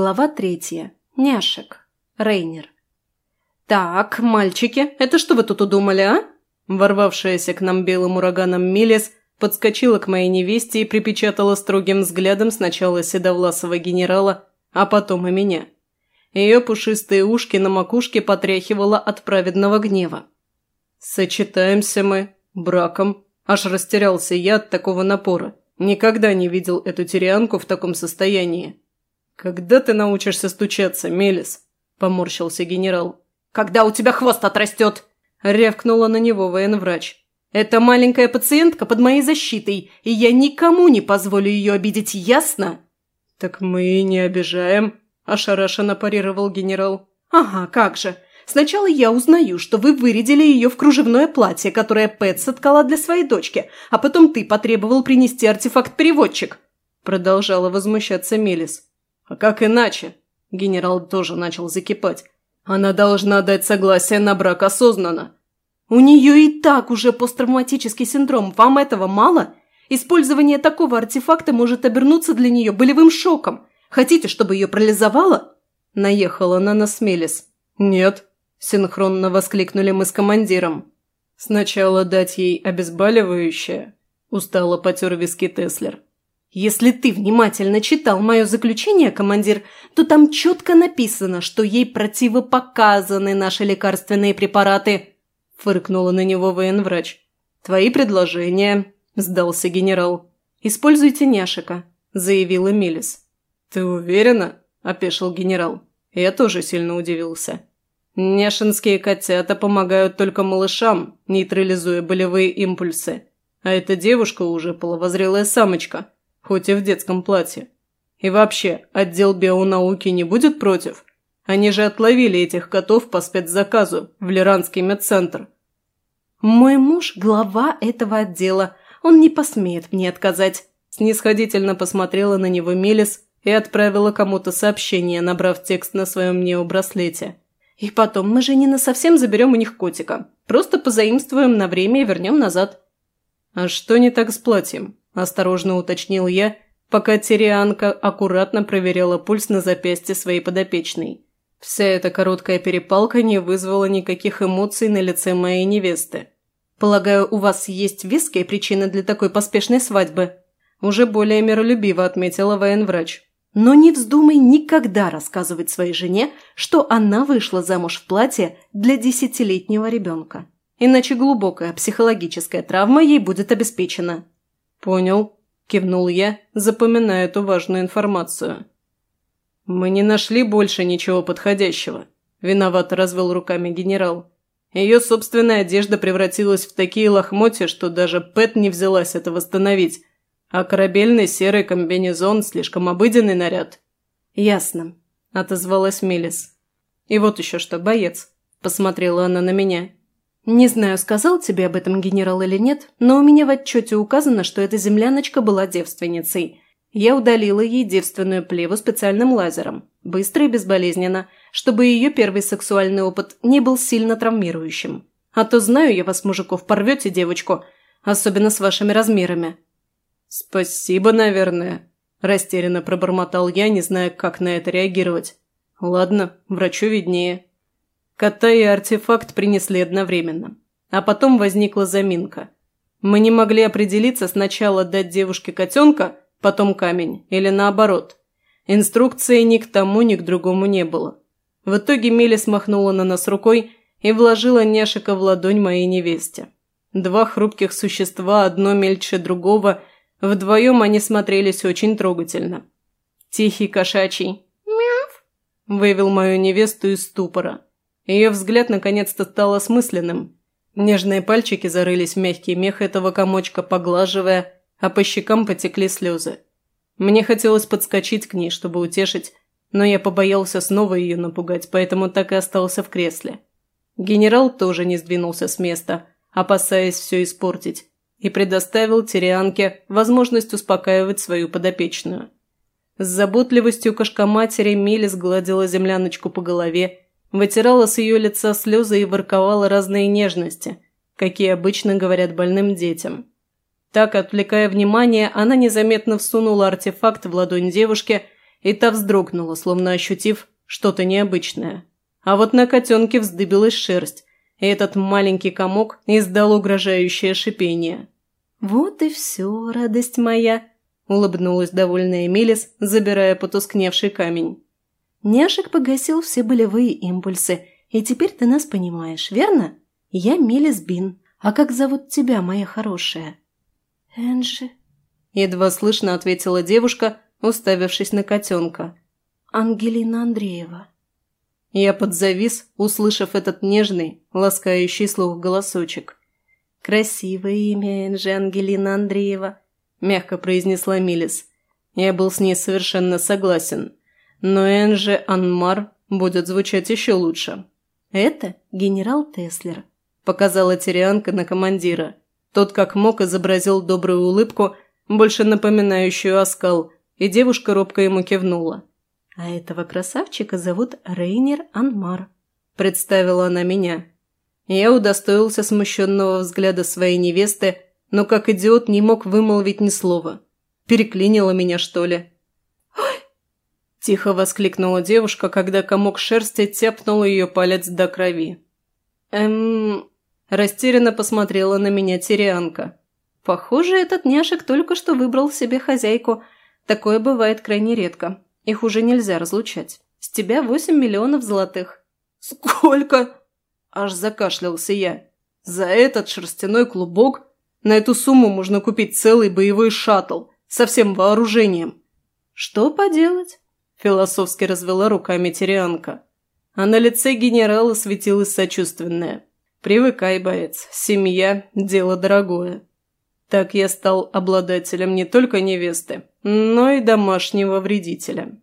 Глава третья. Няшек. Рейнер. «Так, мальчики, это что вы тут удумали, а?» Ворвавшаяся к нам белым ураганом Милес подскочила к моей невесте и припечатала строгим взглядом сначала седовласого генерала, а потом и меня. Ее пушистые ушки на макушке потряхивало от праведного гнева. «Сочетаемся мы браком», аж растерялся я от такого напора. Никогда не видел эту тирианку в таком состоянии. «Когда ты научишься стучаться, Мелис?» – поморщился генерал. «Когда у тебя хвост отрастет!» – рявкнула на него военврач. «Это маленькая пациентка под моей защитой, и я никому не позволю ее обидеть, ясно?» «Так мы не обижаем», – ошарашенно парировал генерал. «Ага, как же. Сначала я узнаю, что вы вырядили ее в кружевное платье, которое Пэт соткала для своей дочки, а потом ты потребовал принести артефакт-переводчик», – продолжала возмущаться Мелис. «А как иначе?» Генерал тоже начал закипать. «Она должна дать согласие на брак осознанно». «У нее и так уже посттравматический синдром. Вам этого мало? Использование такого артефакта может обернуться для нее болевым шоком. Хотите, чтобы ее парализовало?» Наехала на нас. «Нет», – синхронно воскликнули мы с командиром. «Сначала дать ей обезболивающее», – устало потер виски Теслер. «Если ты внимательно читал мое заключение, командир, то там четко написано, что ей противопоказаны наши лекарственные препараты», – фыркнула на него военврач. «Твои предложения», – сдался генерал. «Используйте няшика», – заявила Милис. «Ты уверена?» – опешил генерал. Я тоже сильно удивился. Няшинские котята помогают только малышам, нейтрализуя болевые импульсы. А эта девушка уже половозрелая самочка – хоть и в детском платье. И вообще, отдел бионауки не будет против? Они же отловили этих котов по спецзаказу в Лиранский медцентр. «Мой муж – глава этого отдела. Он не посмеет мне отказать». Снисходительно посмотрела на него Мелис и отправила кому-то сообщение, набрав текст на своем необраслете. «И потом мы же не насовсем заберем у них котика. Просто позаимствуем на время и вернем назад». «А что не так с платьем?» – осторожно уточнил я, пока Тирианка аккуратно проверяла пульс на запястье своей подопечной. Вся эта короткая перепалка не вызвала никаких эмоций на лице моей невесты. «Полагаю, у вас есть веские причины для такой поспешной свадьбы?» Уже более миролюбиво отметила военврач. «Но не вздумай никогда рассказывать своей жене, что она вышла замуж в платье для десятилетнего ребенка. Иначе глубокая психологическая травма ей будет обеспечена». «Понял», – кивнул я, запоминая эту важную информацию. «Мы не нашли больше ничего подходящего», – виновато развел руками генерал. Ее собственная одежда превратилась в такие лохмотья, что даже Пэт не взялась это восстановить, а корабельный серый комбинезон – слишком обыденный наряд. «Ясно», – отозвалась Мелис. «И вот еще что, боец», – посмотрела она на меня. Не знаю, сказал тебе об этом генерал или нет, но у меня в отчете указано, что эта земляночка была девственницей. Я удалила ей девственную плеву специальным лазером, быстро и безболезненно, чтобы ее первый сексуальный опыт не был сильно травмирующим. А то знаю я вас, мужиков, порвете девочку, особенно с вашими размерами». «Спасибо, наверное», – растерянно пробормотал я, не зная, как на это реагировать. «Ладно, врачу виднее». Кота и артефакт принесли одновременно. А потом возникла заминка. Мы не могли определиться сначала дать девушке котенка, потом камень, или наоборот. Инструкции ни к тому, ни к другому не было. В итоге Миля смахнула на нас рукой и вложила Няшика в ладонь моей невесте. Два хрупких существа, одно мельче другого, вдвоем они смотрелись очень трогательно. Тихий кошачий «Мяв» вывел мою невесту из ступора – ее взгляд наконец-то стал осмысленным. Нежные пальчики зарылись в мягкий мех этого комочка, поглаживая, а по щекам потекли слезы. Мне хотелось подскочить к ней, чтобы утешить, но я побоялся снова ее напугать, поэтому так и остался в кресле. Генерал тоже не сдвинулся с места, опасаясь все испортить, и предоставил Тирианке возможность успокаивать свою подопечную. С заботливостью кошкоматери Милли сгладила земляночку по голове Вытирала с ее лица слезы и ворковала разные нежности, какие обычно говорят больным детям. Так, отвлекая внимание, она незаметно всунула артефакт в ладонь девушки и та вздрогнула, словно ощутив что-то необычное. А вот на котенке вздыбилась шерсть, и этот маленький комок издал угрожающее шипение. «Вот и все, радость моя!» – улыбнулась довольная Эмилис, забирая потускневший камень. «Няшек погасил все болевые импульсы, и теперь ты нас понимаешь, верно? Я Милис Бин. А как зовут тебя, моя хорошая?» «Энджи», – едва слышно ответила девушка, уставившись на котенка. «Ангелина Андреева». Я подзавис, услышав этот нежный, ласкающий слух голосочек. «Красивое имя, Энджи Ангелина Андреева», – мягко произнесла Милис. Я был с ней совершенно согласен. Но Энджи Анмар будет звучать еще лучше. «Это генерал Теслер», – показала Тирианка на командира. Тот как мог изобразил добрую улыбку, больше напоминающую оскал, и девушка робко ему кивнула. «А этого красавчика зовут Рейнер Анмар», – представила она меня. Я удостоился смущенного взгляда своей невесты, но как идиот не мог вымолвить ни слова. Переклинила меня, что ли? Тихо воскликнула девушка, когда комок шерсти тяпнул ее палец до крови. «Эм...» – растерянно посмотрела на меня Тирианка. «Похоже, этот няшек только что выбрал себе хозяйку. Такое бывает крайне редко». Их уже нельзя разлучать. С тебя восемь миллионов золотых». «Сколько?» Аж закашлялся я. «За этот шерстяной клубок на эту сумму можно купить целый боевой шаттл со всем вооружением». «Что поделать?» – философски развела руками Тирианка. А на лице генерала светилось сочувственное. «Привыкай, боец, семья – дело дорогое». Так я стал обладателем не только невесты, но и домашнего вредителя.